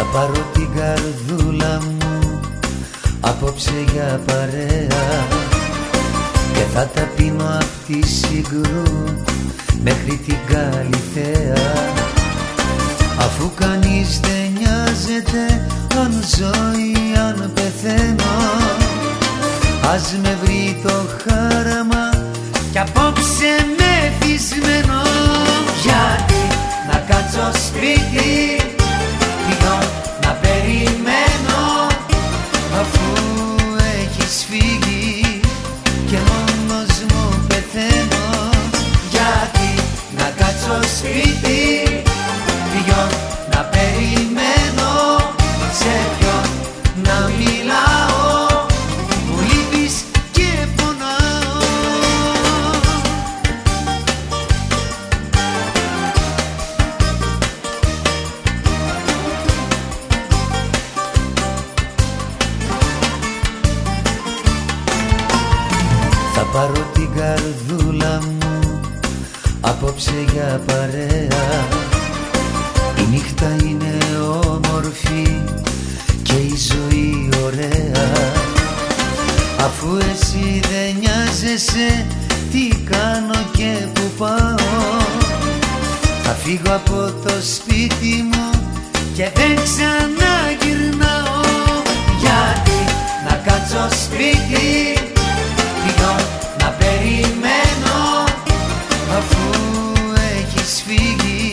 Θα πάρω την καρδούλα μου απόψε για παρέα και θα τα πίνω απ' τη συγκρού μέχρι την Καλυθέα. Αφού κανείς δεν νοιάζεται αν ζωή αν πεθαίνω ας με βρει το χάραμα και απόψε με μεθυσμένο Γιατί να κάτσω σπίτι σπίτι. Πηγώ να περιμένω. Σε ποιον να μιλάω. Μου λείπεις και πονάω. Θα πάρω την καρδούλα μου Απόψε για παρέα. Η νύχτα είναι όμορφη Και η ζωή ωραία. Αφού εσύ δεν νοιάζεσαι Τι κάνω και που πάω. Θα φύγω από το σπίτι μου Και δεν ξαναγυρνάω. Γιατί να κάτσω σπίτι έχεις φύγει